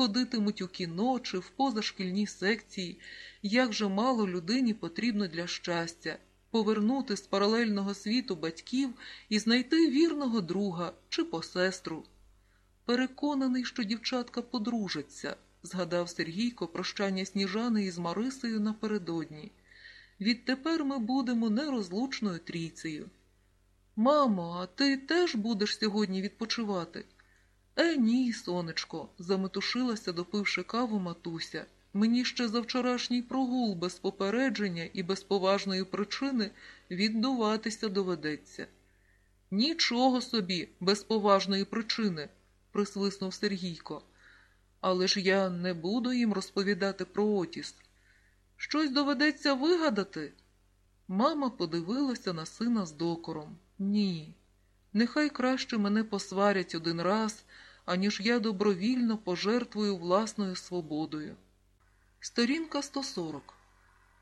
ходитимуть у кіно чи в позашкільні секції, як же мало людині потрібно для щастя повернути з паралельного світу батьків і знайти вірного друга чи посестру. Переконаний, що дівчатка подружаться, згадав Сергійко прощання Сніжани із Марисею напередодні. Відтепер ми будемо нерозлучною трійцею. Мамо, а ти теж будеш сьогодні відпочивати? Е, ні, сонечко, заметушилася, допивши каву матуся. Мені ще за вчорашній прогул без попередження і без поважної причини віддуватися доведеться. Нічого собі, без поважної причини, присвиснув Сергійко. Але ж я не буду їм розповідати про Отіс. Щось доведеться вигадати. Мама подивилася на сина з докором. Ні. Нехай краще мене посварять один раз, аніж я добровільно пожертвую власною свободою. Сторінка 140.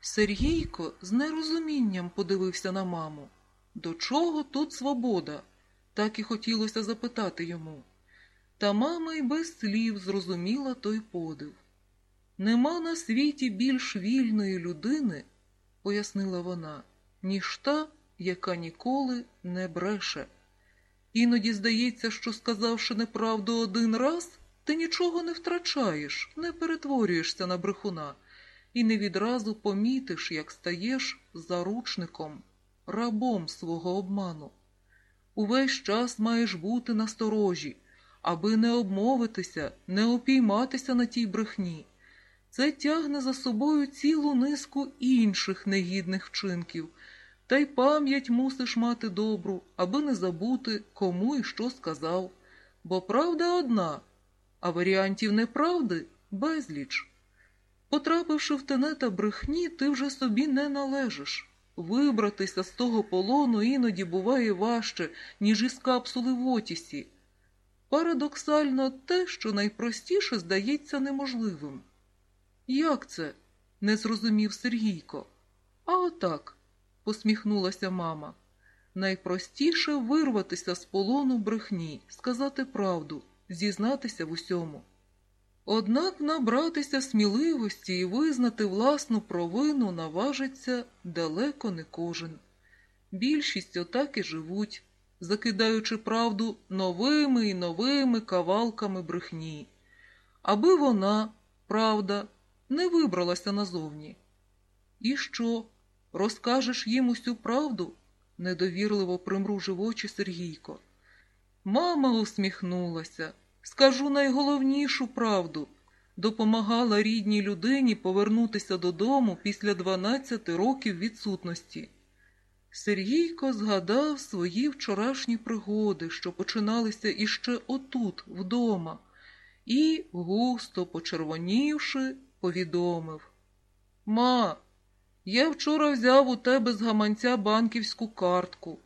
Сергійко з нерозумінням подивився на маму. До чого тут свобода? Так і хотілося запитати йому. Та мама й без слів зрозуміла той подив. Нема на світі більш вільної людини, пояснила вона, ніж та, яка ніколи не бреше. Іноді здається, що, сказавши неправду один раз, ти нічого не втрачаєш, не перетворюєшся на брехуна, і не відразу помітиш, як стаєш заручником, рабом свого обману. Увесь час маєш бути насторожі, аби не обмовитися, не опійматися на тій брехні. Це тягне за собою цілу низку інших негідних вчинків, та й пам'ять мусиш мати добру, аби не забути, кому і що сказав. Бо правда одна, а варіантів неправди безліч. Потрапивши в тенета брехні, ти вже собі не належиш. Вибратися з того полону іноді буває важче, ніж із капсули в Отісі. Парадоксально те, що найпростіше здається неможливим. Як це? не зрозумів Сергійко. А отак, посміхнулася мама. Найпростіше вирватися з полону брехні, сказати правду, зізнатися в усьому. Однак набратися сміливості і визнати власну провину наважиться далеко не кожен. Більшість отак і живуть, закидаючи правду новими і новими кавалками брехні, аби вона, правда, не вибралася назовні. І що? Розкажеш їм усю правду? недовірливо примружив очі Сергійко. Мама усміхнулася. Скажу найголовнішу правду. Допомагала рідній людині повернутися додому після 12 років відсутності. Сергійко згадав свої вчорашні пригоди, що починалися іще отут, вдома, і, густо почервонівши, повідомив Ма, я вчора взяв у тебе з гаманця банківську картку.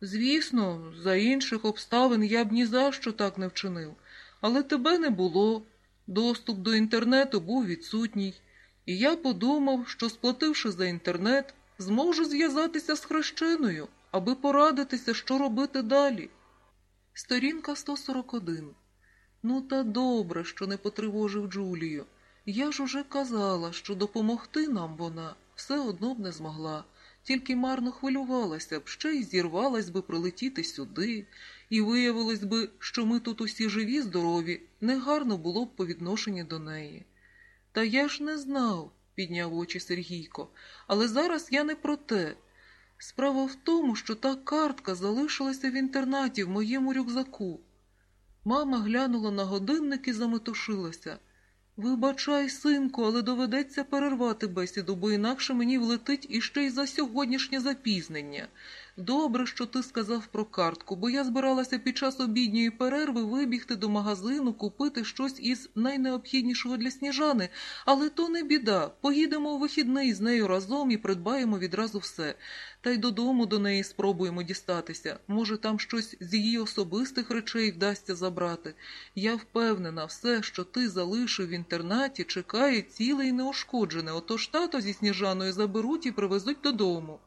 Звісно, за інших обставин я б ні за що так не вчинив, але тебе не було. Доступ до інтернету був відсутній, і я подумав, що, сплативши за інтернет, зможу зв'язатися з хрещеною, аби порадитися, що робити далі. Сторінка 141. Ну, та добре, що не потривожив Джулію. Я ж уже казала, що допомогти нам вона все одно б не змогла, тільки марно хвилювалася б, ще й зірвалась би прилетіти сюди, і виявилось би, що ми тут усі живі, здорові, негарно було б по відношенню до неї. Та я ж не знав, підняв очі Сергійко, але зараз я не про те. Справа в тому, що та картка залишилася в інтернаті в моєму рюкзаку. Мама глянула на годинник і заметушилася. Вибачай, синку, але доведеться перервати бесіду, бо інакше мені влетить іще й за сьогоднішнє запізнення. Добре, що ти сказав про картку, бо я збиралася під час обідньої перерви вибігти до магазину, купити щось із найнеобхіднішого для сніжани, але то не біда. Поїдемо у вихідний з нею разом і придбаємо відразу все. Та й додому до неї спробуємо дістатися. Може, там щось з її особистих речей вдасться забрати. Я впевнена, все, що ти залишив в інтернаті, чекає ціле і неушкоджене, отож тато зі сніжаною заберуть і привезуть додому.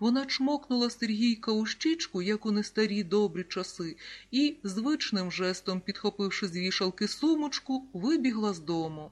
Вона чмокнула Сергійка у щічку, як у нестарі добрі часи, і, звичним жестом, підхопивши з вішалки сумочку, вибігла з дому.